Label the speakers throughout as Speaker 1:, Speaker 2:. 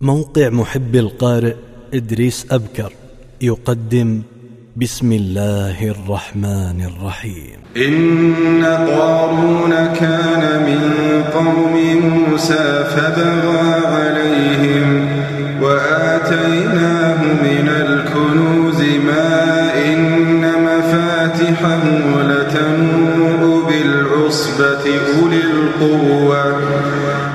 Speaker 1: موقع محب القارئ إدريس أبكر يقدم بسم الله الرحمن الرحيم.
Speaker 2: إن قارون كان من قوم موسى فبغى عليهم وآتيناه من الكنوز ما إن مفاتحه لتنوء بالعصبة أولي القوة.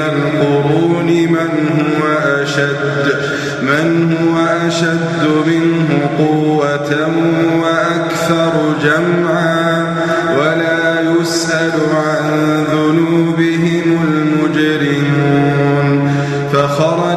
Speaker 2: القرون من هو أشد من هو أشد منه قوة وأكثر جمعا ولا يسأل عن ذنوبهم المجرمون. فخرج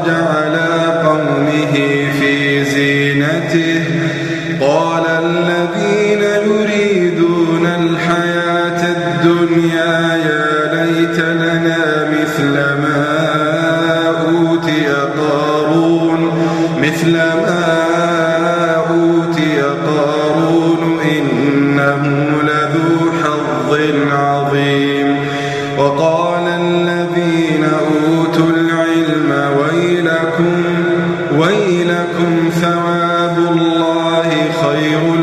Speaker 2: أوتي قارون مثل ما أوتي قارون إنه لذو حظ عظيم. وقال الذين أوتوا العلم ويلكم ويلكم ثواب الله خير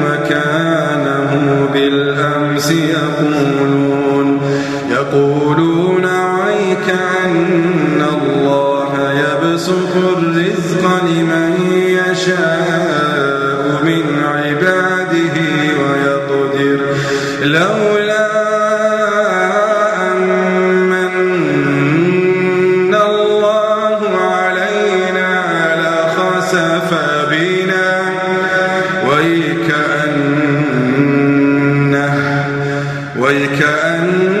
Speaker 2: أن الله يبسط الرزق لمن يشاء من عباده ويقدر لولا أمن الله علينا لخسف بنا ويكأنه ويكأنه